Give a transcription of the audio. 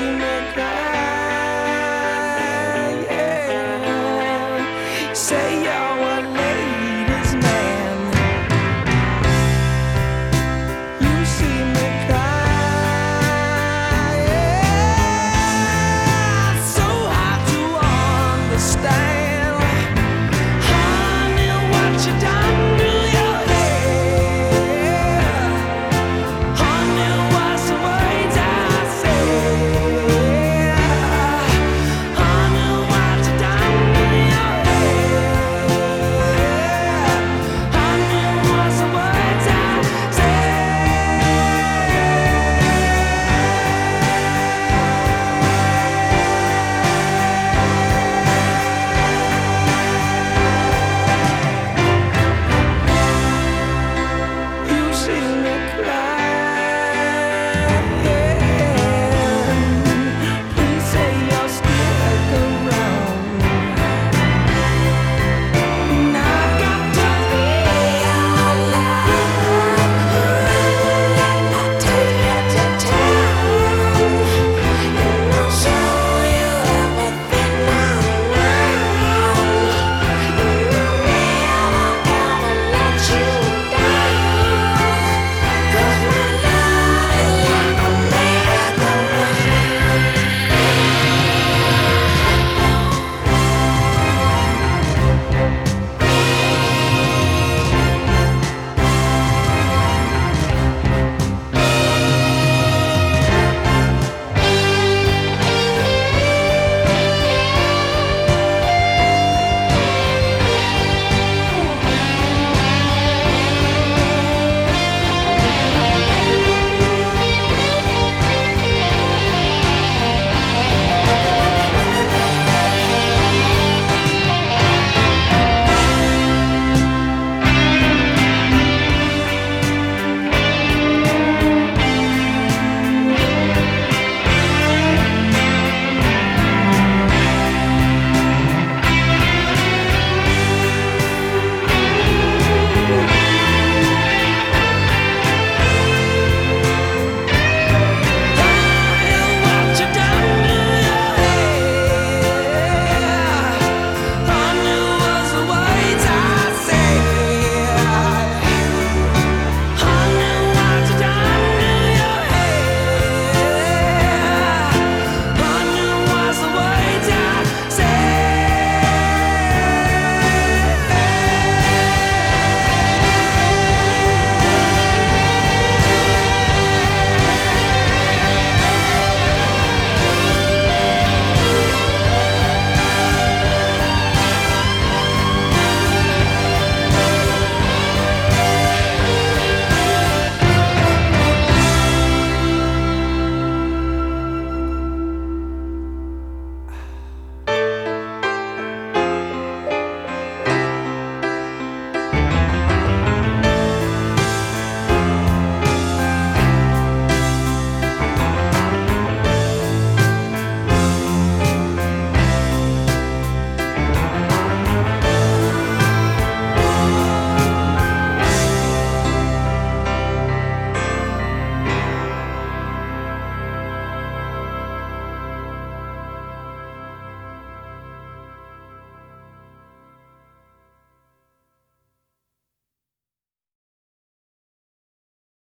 dream of that.